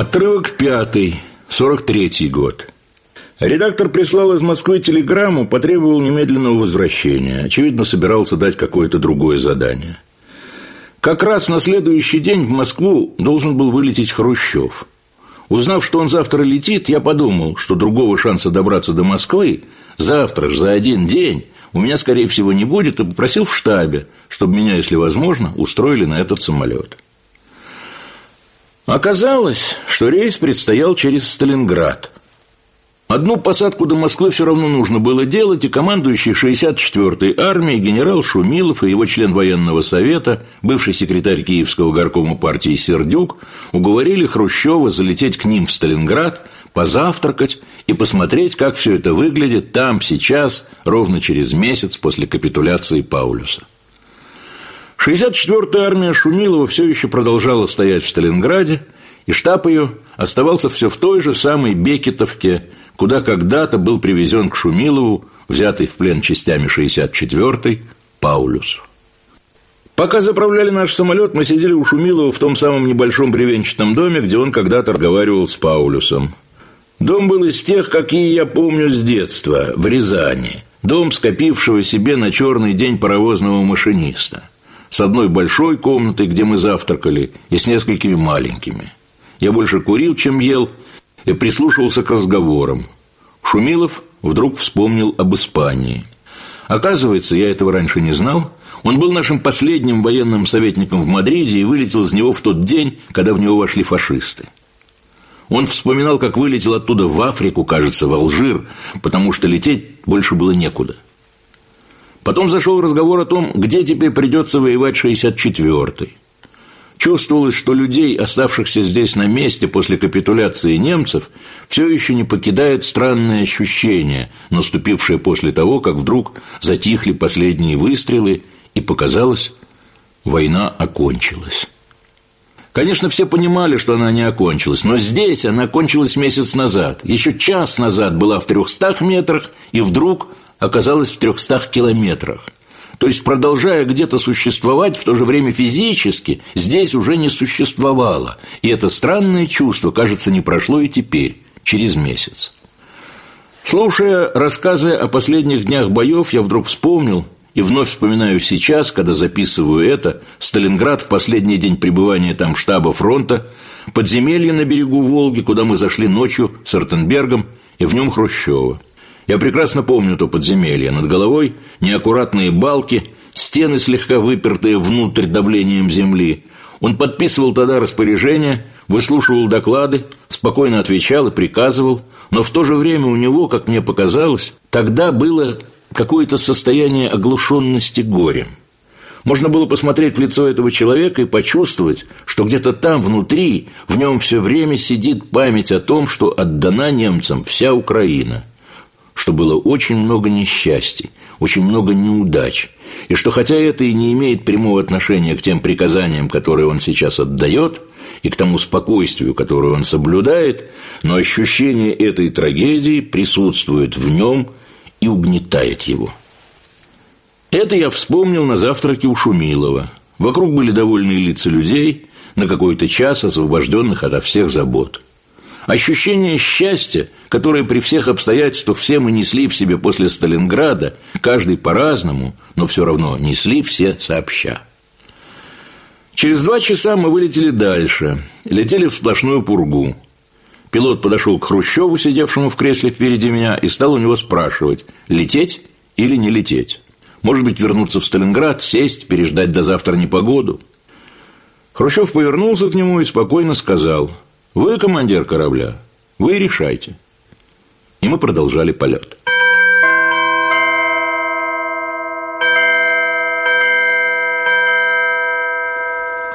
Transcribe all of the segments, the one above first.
Отрывок пятый, 43-й год. Редактор прислал из Москвы телеграмму, потребовал немедленного возвращения. Очевидно, собирался дать какое-то другое задание. Как раз на следующий день в Москву должен был вылететь Хрущев. Узнав, что он завтра летит, я подумал, что другого шанса добраться до Москвы завтра же за один день у меня, скорее всего, не будет, и попросил в штабе, чтобы меня, если возможно, устроили на этот самолет. Оказалось, что рейс предстоял через Сталинград. Одну посадку до Москвы все равно нужно было делать, и командующий 64-й армией генерал Шумилов и его член военного совета, бывший секретарь Киевского горкома партии Сердюк, уговорили Хрущева залететь к ним в Сталинград, позавтракать и посмотреть, как все это выглядит там, сейчас, ровно через месяц после капитуляции Паулюса. 64-я армия Шумилова все еще продолжала стоять в Сталинграде, и штаб ее оставался все в той же самой Бекетовке, куда когда-то был привезен к Шумилову, взятый в плен частями 64-й, Паулюс. Пока заправляли наш самолет, мы сидели у Шумилова в том самом небольшом бревенчатом доме, где он когда-то разговаривал с Паулюсом. Дом был из тех, какие я помню с детства, в Рязани. Дом, скопившего себе на черный день паровозного машиниста – с одной большой комнатой, где мы завтракали, и с несколькими маленькими. Я больше курил, чем ел, и прислушивался к разговорам. Шумилов вдруг вспомнил об Испании. Оказывается, я этого раньше не знал. Он был нашим последним военным советником в Мадриде и вылетел из него в тот день, когда в него вошли фашисты. Он вспоминал, как вылетел оттуда в Африку, кажется, в Алжир, потому что лететь больше было некуда – Потом зашел разговор о том, где теперь придется воевать 64-й. Чувствовалось, что людей, оставшихся здесь на месте после капитуляции немцев, все еще не покидает странное ощущение, наступившее после того, как вдруг затихли последние выстрелы, и показалось, война окончилась. Конечно, все понимали, что она не окончилась, но здесь она окончилась месяц назад. Еще час назад была в трехстах метрах, и вдруг оказалась в трехстах километрах. То есть, продолжая где-то существовать, в то же время физически здесь уже не существовало. И это странное чувство, кажется, не прошло и теперь, через месяц. Слушая рассказы о последних днях боев, я вдруг вспомнил, и вновь вспоминаю сейчас, когда записываю это, Сталинград в последний день пребывания там штаба фронта, подземелье на берегу Волги, куда мы зашли ночью с Артенбергом и в нем Хрущева – я прекрасно помню то подземелье. Над головой неаккуратные балки, стены слегка выпертые внутрь давлением земли. Он подписывал тогда распоряжения, выслушивал доклады, спокойно отвечал и приказывал, но в то же время у него, как мне показалось, тогда было какое-то состояние оглушенности горем. Можно было посмотреть в лицо этого человека и почувствовать, что где-то там, внутри, в нем все время сидит память о том, что отдана немцам вся Украина – что было очень много несчастий, очень много неудач, и что хотя это и не имеет прямого отношения к тем приказаниям, которые он сейчас отдает, и к тому спокойствию, которое он соблюдает, но ощущение этой трагедии присутствует в нем и угнетает его. Это я вспомнил на завтраке у Шумилова. Вокруг были довольные лица людей, на какой-то час освобожденных ото всех забот – Ощущение счастья, которое при всех обстоятельствах все мы несли в себе после Сталинграда, каждый по-разному, но все равно несли все сообща. Через два часа мы вылетели дальше, летели в сплошную пургу. Пилот подошел к Хрущеву, сидевшему в кресле впереди меня, и стал у него спрашивать, лететь или не лететь. Может быть, вернуться в Сталинград, сесть, переждать до завтра непогоду. Хрущев повернулся к нему и спокойно сказал – вы командир корабля, вы решайте. И мы продолжали полет.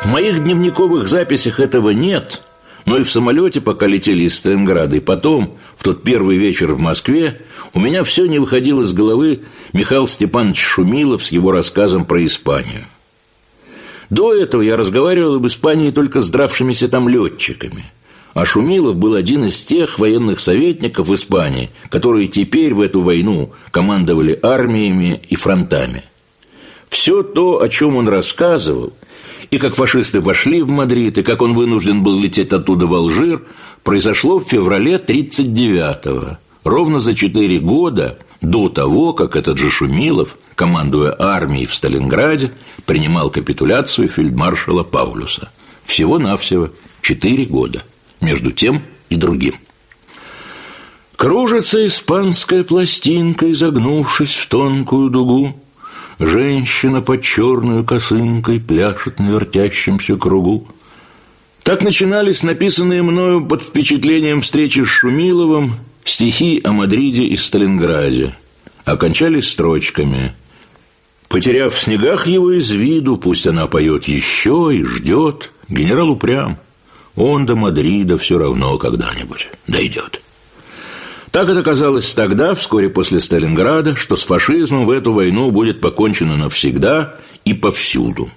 В моих дневниковых записях этого нет, но и в самолете, пока летели из Сталинграда, и потом, в тот первый вечер в Москве, у меня все не выходило из головы Михаил Степанович Шумилов с его рассказом про Испанию. До этого я разговаривал об Испании только с дравшимися там летчиками – а Шумилов был один из тех военных советников Испании, которые теперь в эту войну командовали армиями и фронтами. Все то, о чем он рассказывал, и как фашисты вошли в Мадрид, и как он вынужден был лететь оттуда в Алжир, произошло в феврале 1939-го, ровно за четыре года до того, как этот же Шумилов, командуя армией в Сталинграде, принимал капитуляцию фельдмаршала Паулюса. Всего-навсего четыре года между тем и другим. Кружится испанская пластинка, изогнувшись в тонкую дугу. Женщина под черную косынкой пляшет на вертящемся кругу. Так начинались написанные мною под впечатлением встречи с Шумиловым стихи о Мадриде и Сталинграде. Окончались строчками «Потеряв в снегах его из виду, пусть она поет еще и ждет, генерал упрям, он до Мадрида все равно когда-нибудь дойдет». Так это казалось тогда, вскоре после Сталинграда, что с фашизмом в эту войну будет покончено навсегда и повсюду,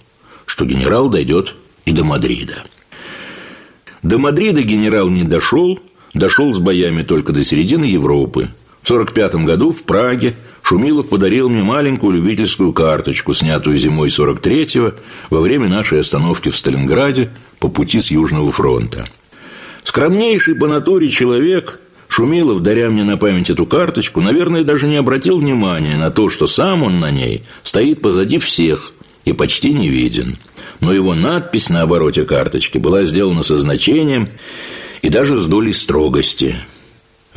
что генерал дойдет и до Мадрида. До Мадрида генерал не дошел, дошел с боями только до середины Европы. В 1945 году в Праге Шумилов подарил мне маленькую любительскую карточку, снятую зимой 43-го во время нашей остановки в Сталинграде по пути с Южного фронта. Скромнейший по натуре человек – Шумилов, даря мне на память эту карточку, наверное, даже не обратил внимания на то, что сам он на ней стоит позади всех и почти не виден. Но его надпись на обороте карточки была сделана со значением и даже с долей строгости.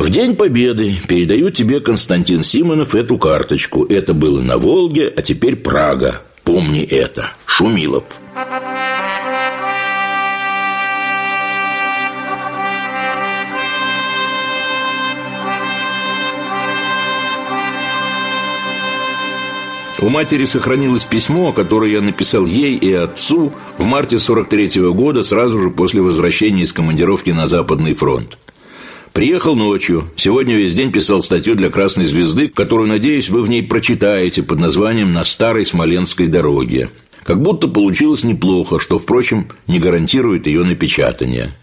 В День Победы передаю тебе, Константин Симонов, эту карточку. Это было на Волге, а теперь Прага. Помни это. Шумилов. У матери сохранилось письмо, которое я написал ей и отцу в марте 43 -го года, сразу же после возвращения из командировки на Западный фронт. Приехал ночью. Сегодня весь день писал статью для «Красной звезды», которую, надеюсь, вы в ней прочитаете под названием «На старой Смоленской дороге». Как будто получилось неплохо, что, впрочем, не гарантирует ее напечатание.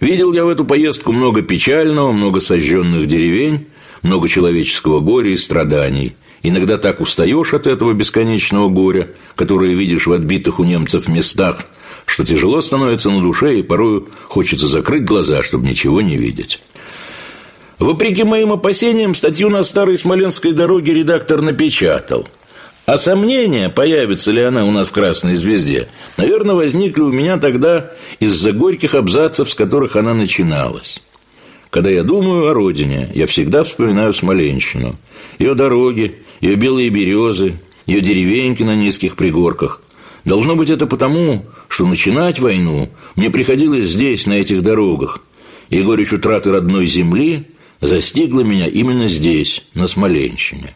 Видел я в эту поездку много печального, много сожженных деревень, много человеческого горя и страданий – Иногда так устаешь от этого бесконечного горя, которое видишь в отбитых у немцев местах, что тяжело становится на душе, и порою хочется закрыть глаза, чтобы ничего не видеть. Вопреки моим опасениям, статью на старой Смоленской дороге редактор напечатал. А сомнения, появится ли она у нас в «Красной звезде», наверное, возникли у меня тогда из-за горьких абзацев, с которых она начиналась. Когда я думаю о родине, я всегда вспоминаю Смоленщину, ее дороги, ее белые березы, ее деревеньки на низких пригорках. Должно быть это потому, что начинать войну мне приходилось здесь, на этих дорогах, и горечь утраты родной земли застигла меня именно здесь, на Смоленщине.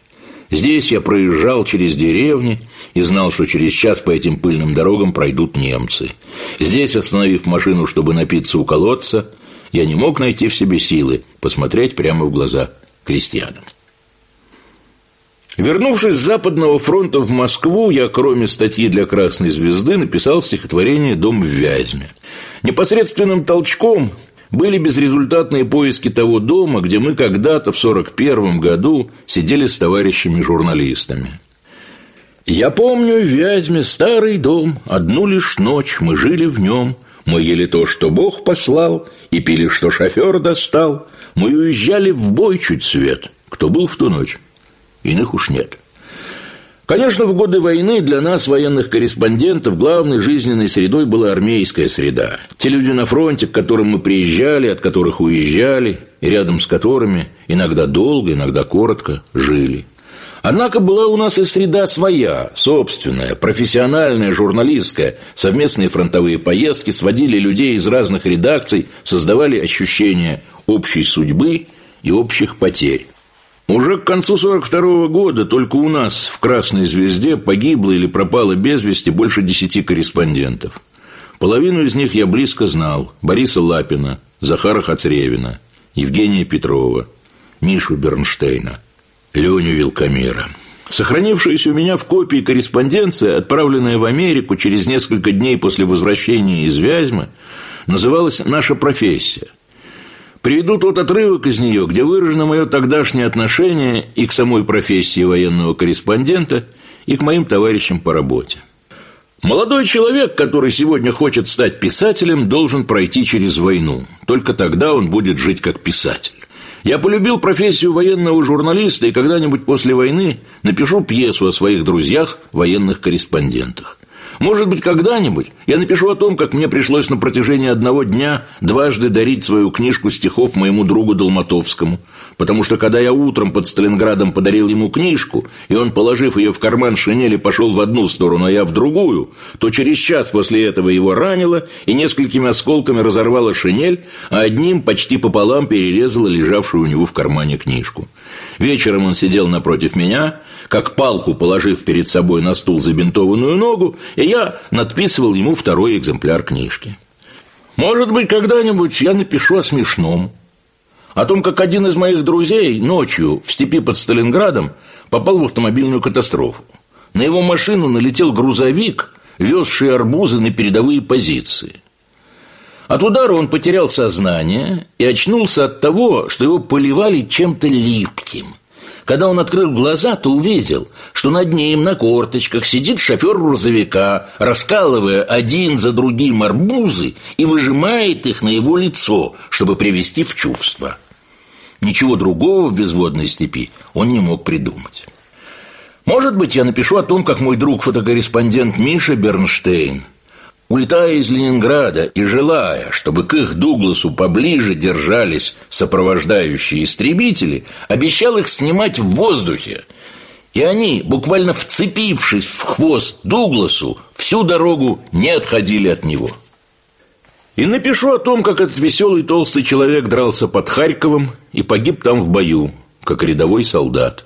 Здесь я проезжал через деревни и знал, что через час по этим пыльным дорогам пройдут немцы. Здесь, остановив машину, чтобы напиться у колодца, я не мог найти в себе силы посмотреть прямо в глаза крестьянам. Вернувшись с Западного фронта в Москву, я, кроме статьи для «Красной звезды», написал стихотворение «Дом в Вязьме». Непосредственным толчком были безрезультатные поиски того дома, где мы когда-то в 41 году сидели с товарищами-журналистами. Я помню в Вязьме старый дом, одну лишь ночь мы жили в нем. Мы ели то, что Бог послал, и пили, что шофер достал. Мы уезжали в бой чуть свет. Кто был в ту ночь? иных уж нет. Конечно, в годы войны для нас, военных корреспондентов, главной жизненной средой была армейская среда. Те люди на фронте, к которым мы приезжали, от которых уезжали, и рядом с которыми иногда долго, иногда коротко жили. Однако была у нас и среда своя, собственная, профессиональная, журналистская. Совместные фронтовые поездки сводили людей из разных редакций, создавали ощущение общей судьбы и общих потерь. Уже к концу 42 -го года только у нас в «Красной звезде» погибло или пропало без вести больше десяти корреспондентов. Половину из них я близко знал. Бориса Лапина, Захара Хацревина, Евгения Петрова, Мишу Бернштейна, Леню Вилкомера. Сохранившаяся у меня в копии корреспонденция, отправленная в Америку через несколько дней после возвращения из Вязьмы, называлась «Наша профессия». Приведу тот отрывок из нее, где выражено мое тогдашнее отношение и к самой профессии военного корреспондента, и к моим товарищам по работе. Молодой человек, который сегодня хочет стать писателем, должен пройти через войну. Только тогда он будет жить как писатель. Я полюбил профессию военного журналиста и когда-нибудь после войны напишу пьесу о своих друзьях, военных корреспондентах. Может быть, когда-нибудь я напишу о том, как мне пришлось на протяжении одного дня дважды дарить свою книжку стихов моему другу Долматовскому. Потому что, когда я утром под Сталинградом подарил ему книжку, и он, положив ее в карман шинели, пошел в одну сторону, а я в другую, то через час после этого его ранило и несколькими осколками разорвало шинель, а одним почти пополам перерезало лежавшую у него в кармане книжку. Вечером он сидел напротив меня, как палку положив перед собой на стул забинтованную ногу, и я надписывал ему второй экземпляр книжки. Может быть, когда-нибудь я напишу о смешном. О том, как один из моих друзей ночью в степи под Сталинградом попал в автомобильную катастрофу. На его машину налетел грузовик, везший арбузы на передовые позиции. От удара он потерял сознание и очнулся от того, что его поливали чем-то липким. Когда он открыл глаза, то увидел, что над ним на корточках сидит шофер грузовика, раскалывая один за другим арбузы и выжимает их на его лицо, чтобы привести в чувство. Ничего другого в безводной степи он не мог придумать. Может быть, я напишу о том, как мой друг-фотокорреспондент Миша Бернштейн – Улетая из Ленинграда и желая, чтобы к их Дугласу поближе держались сопровождающие истребители, обещал их снимать в воздухе. И они, буквально вцепившись в хвост Дугласу, всю дорогу не отходили от него. И напишу о том, как этот веселый толстый человек дрался под Харьковом и погиб там в бою, как рядовой солдат.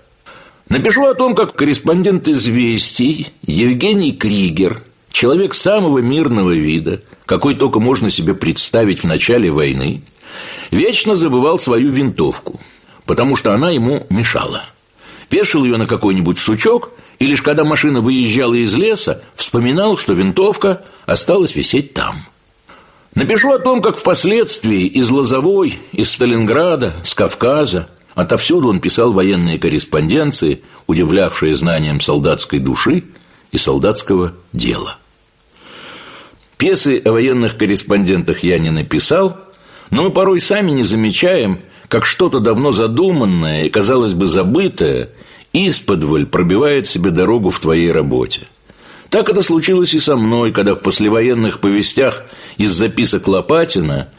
Напишу о том, как корреспондент «Известий» Евгений Кригер – Человек самого мирного вида, какой только можно себе представить в начале войны, вечно забывал свою винтовку, потому что она ему мешала. Вешал ее на какой-нибудь сучок, и лишь когда машина выезжала из леса, вспоминал, что винтовка осталась висеть там. Напишу о том, как впоследствии из Лозовой, из Сталинграда, с Кавказа, отовсюду он писал военные корреспонденции, удивлявшие знанием солдатской души и солдатского дела. Пьесы о военных корреспондентах я не написал, но мы порой сами не замечаем, как что-то давно задуманное и, казалось бы, забытое, исподволь пробивает себе дорогу в твоей работе. Так это случилось и со мной, когда в послевоенных повестях из записок Лопатина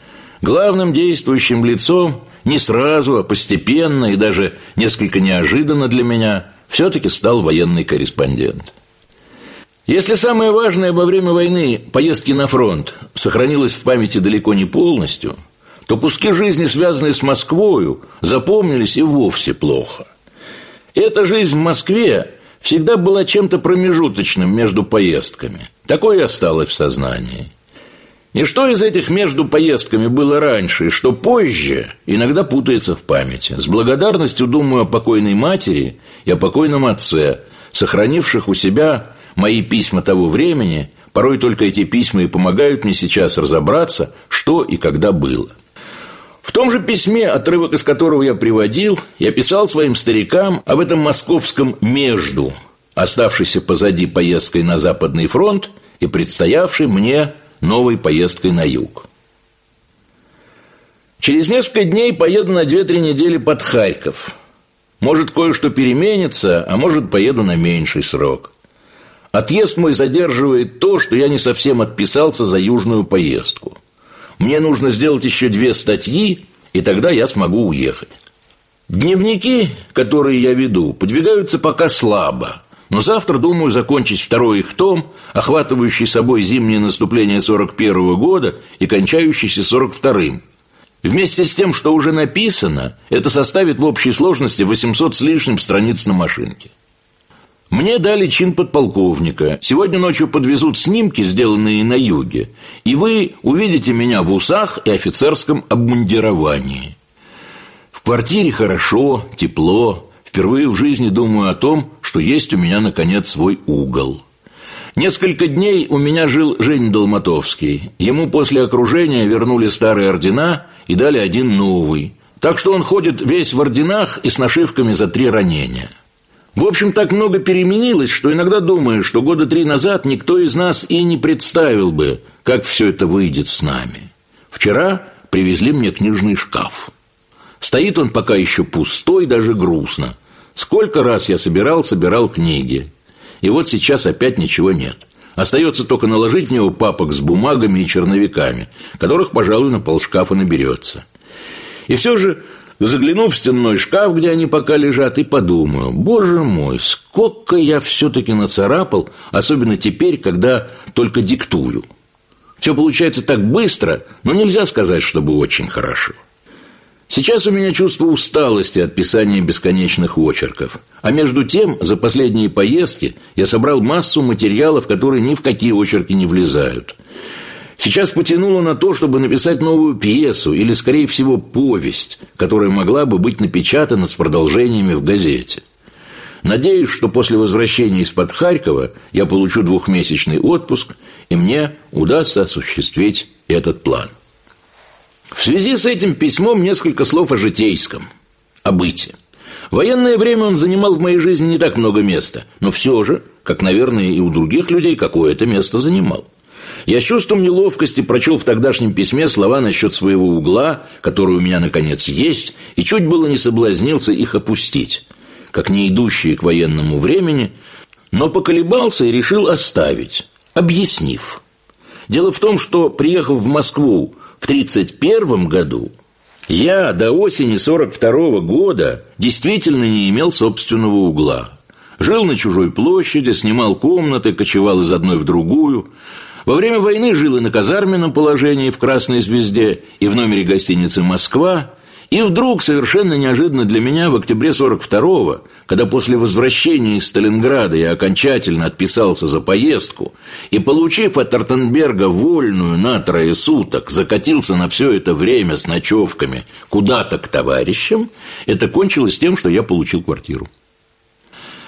главным действующим лицом не сразу, а постепенно и даже несколько неожиданно для меня все-таки стал военный корреспондент. Если самое важное во время войны поездки на фронт сохранилось в памяти далеко не полностью, то куски жизни, связанные с Москвою, запомнились и вовсе плохо. Эта жизнь в Москве всегда была чем-то промежуточным между поездками. Такое и осталось в сознании. И что из этих между поездками было раньше, и что позже, иногда путается в памяти. С благодарностью думаю о покойной матери и о покойном отце, сохранивших у себя мои письма того времени, порой только эти письма и помогают мне сейчас разобраться, что и когда было. В том же письме, отрывок из которого я приводил, я писал своим старикам об этом московском «между», оставшейся позади поездкой на Западный фронт и предстоявшей мне новой поездкой на юг. Через несколько дней поеду на 2-3 недели под Харьков. Может, кое-что переменится, а может, поеду на меньший срок. Отъезд мой задерживает то, что я не совсем отписался за южную поездку. Мне нужно сделать еще две статьи, и тогда я смогу уехать. Дневники, которые я веду, подвигаются пока слабо, но завтра думаю закончить второй их том, охватывающий собой зимнее наступление 41 -го года и кончающийся 42-м. Вместе с тем, что уже написано, это составит в общей сложности 800 с лишним страниц на машинке. Мне дали чин подполковника. Сегодня ночью подвезут снимки, сделанные на юге, и вы увидите меня в усах и офицерском обмундировании. В квартире хорошо, тепло. Впервые в жизни думаю о том, что есть у меня, наконец, свой угол. Несколько дней у меня жил Жень Долматовский. Ему после окружения вернули старые ордена и дали один новый. Так что он ходит весь в орденах и с нашивками за три ранения. В общем, так много переменилось, что иногда думаю, что года три назад никто из нас и не представил бы, как все это выйдет с нами. Вчера привезли мне книжный шкаф. Стоит он пока еще пустой, даже грустно. Сколько раз я собирал, собирал книги. И вот сейчас опять ничего нет. Остается только наложить в него папок с бумагами и черновиками, которых, пожалуй, на полшкафа наберется. И все же Загляну в стенной шкаф, где они пока лежат, и подумаю, боже мой, сколько я все-таки нацарапал, особенно теперь, когда только диктую. Все получается так быстро, но нельзя сказать, чтобы очень хорошо. Сейчас у меня чувство усталости от писания бесконечных очерков. А между тем, за последние поездки я собрал массу материалов, которые ни в какие очерки не влезают. Сейчас потянуло на то, чтобы написать новую пьесу или, скорее всего, повесть, которая могла бы быть напечатана с продолжениями в газете. Надеюсь, что после возвращения из-под Харькова я получу двухмесячный отпуск, и мне удастся осуществить этот план. В связи с этим письмом несколько слов о житейском, о быте. В военное время он занимал в моей жизни не так много места, но все же, как, наверное, и у других людей, какое-то место занимал. Я с чувством неловкости прочел в тогдашнем письме слова насчет своего угла, который у меня, наконец, есть, и чуть было не соблазнился их опустить, как не идущие к военному времени, но поколебался и решил оставить, объяснив. Дело в том, что, приехав в Москву в 1931 году, я до осени 42 -го года действительно не имел собственного угла. Жил на чужой площади, снимал комнаты, кочевал из одной в другую – во время войны жил и на казарменном положении в «Красной звезде», и в номере гостиницы «Москва», и вдруг, совершенно неожиданно для меня, в октябре 42-го, когда после возвращения из Сталинграда я окончательно отписался за поездку и, получив от Артенберга вольную на трое суток, закатился на все это время с ночевками куда-то к товарищам, это кончилось тем, что я получил квартиру.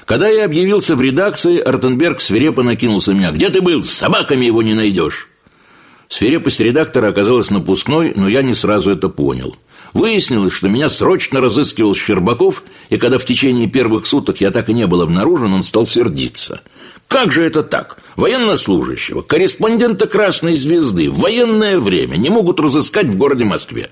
Когда я объявился в редакции, Артенберг свирепо накинулся на меня. «Где ты был? С собаками его не найдешь!» Свирепость редактора оказалась напускной, но я не сразу это понял. Выяснилось, что меня срочно разыскивал Щербаков, и когда в течение первых суток я так и не был обнаружен, он стал сердиться. Как же это так? Военнослужащего, корреспондента «Красной звезды» в военное время не могут разыскать в городе Москве.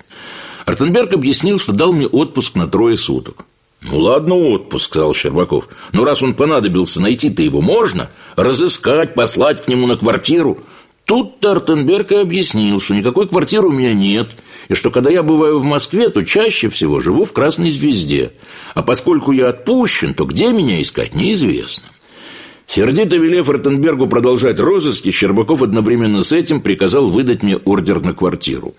Артенберг объяснил, что дал мне отпуск на трое суток. «Ну ладно, отпуск», — сказал Щербаков. «Но раз он понадобился, найти-то его можно? Разыскать, послать к нему на квартиру?» Тут Тартенберг и объяснил, что никакой квартиры у меня нет, и что когда я бываю в Москве, то чаще всего живу в «Красной звезде». А поскольку я отпущен, то где меня искать, неизвестно. Сердито велев Ротенбергу продолжать розыски, Щербаков одновременно с этим приказал выдать мне ордер на квартиру.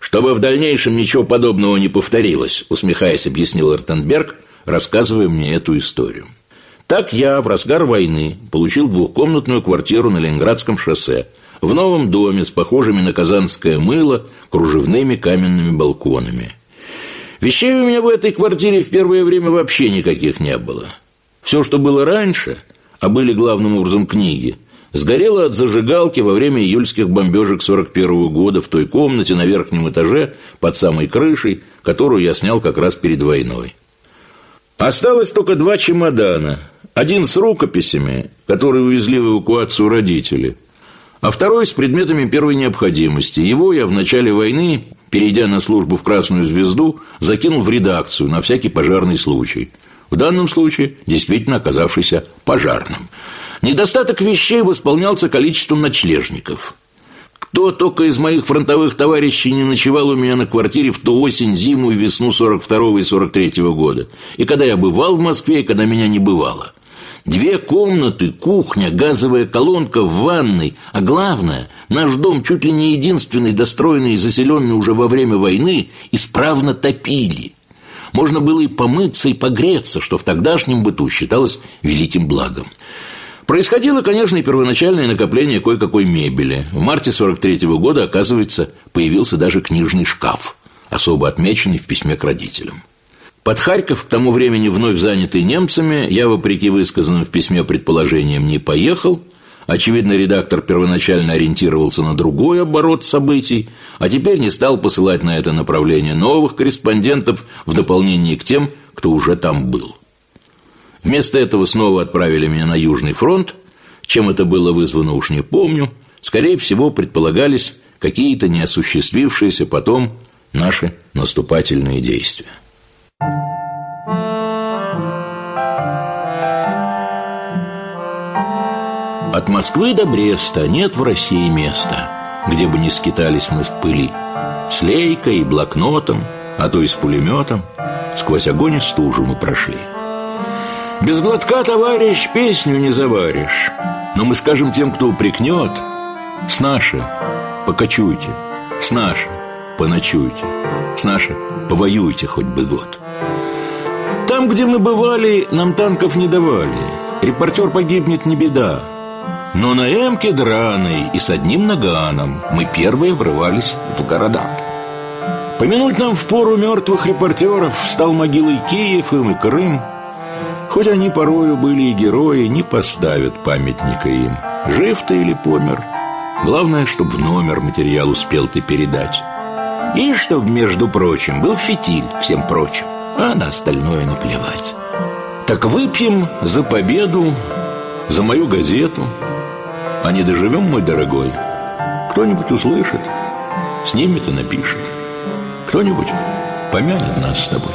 Чтобы в дальнейшем ничего подобного не повторилось, усмехаясь, объяснил Эртенберг, рассказывая мне эту историю. Так я в разгар войны получил двухкомнатную квартиру на Ленинградском шоссе в новом доме с похожими на казанское мыло кружевными каменными балконами. Вещей у меня в этой квартире в первое время вообще никаких не было. Все, что было раньше, а были главным образом книги – Сгорела от зажигалки во время июльских бомбежек 41 -го года в той комнате на верхнем этаже под самой крышей, которую я снял как раз перед войной. Осталось только два чемодана. Один с рукописями, которые увезли в эвакуацию родители, а второй с предметами первой необходимости. Его я в начале войны, перейдя на службу в Красную Звезду, закинул в редакцию на всякий пожарный случай. В данном случае действительно оказавшийся пожарным – Недостаток вещей восполнялся количеством ночлежников. Кто только из моих фронтовых товарищей не ночевал у меня на квартире в ту осень, зиму и весну 42 и 43 -го года. И когда я бывал в Москве, и когда меня не бывало. Две комнаты, кухня, газовая колонка в ванной, а главное, наш дом чуть ли не единственный, достроенный и заселенный уже во время войны, исправно топили. Можно было и помыться, и погреться, что в тогдашнем быту считалось великим благом. Происходило, конечно, и первоначальное накопление кое-какой мебели. В марте 43 -го года, оказывается, появился даже книжный шкаф, особо отмеченный в письме к родителям. Под Харьков, к тому времени вновь занятый немцами, я, вопреки высказанным в письме предположениям, не поехал. Очевидно, редактор первоначально ориентировался на другой оборот событий, а теперь не стал посылать на это направление новых корреспондентов в дополнение к тем, кто уже там был. Вместо этого снова отправили меня на Южный фронт. Чем это было вызвано, уж не помню. Скорее всего, предполагались какие-то неосуществившиеся потом наши наступательные действия. От Москвы до Бреста нет в России места, где бы не скитались мы в пыли. С лейкой и блокнотом, а то и с пулеметом, сквозь огонь и стужу мы прошли. Без глотка, товарищ, песню не заваришь. Но мы скажем тем, кто упрекнет, с наши покачуйте, с наши поночуйте, с наши повоюйте хоть бы год. Там, где мы бывали, нам танков не давали. Репортер погибнет, не беда. Но на эмке драной и с одним наганом мы первые врывались в города. Помянуть нам в пору мертвых репортеров стал могилой Киев им и Крым. Хоть они порою были и герои, не поставят памятника им. Жив ты или помер, главное, чтобы в номер материал успел ты передать. И чтобы, между прочим, был фитиль всем прочим, а на остальное наплевать. Так выпьем за победу, за мою газету – а не доживем, мой дорогой Кто-нибудь услышит Снимет и напишет Кто-нибудь помянет нас с тобой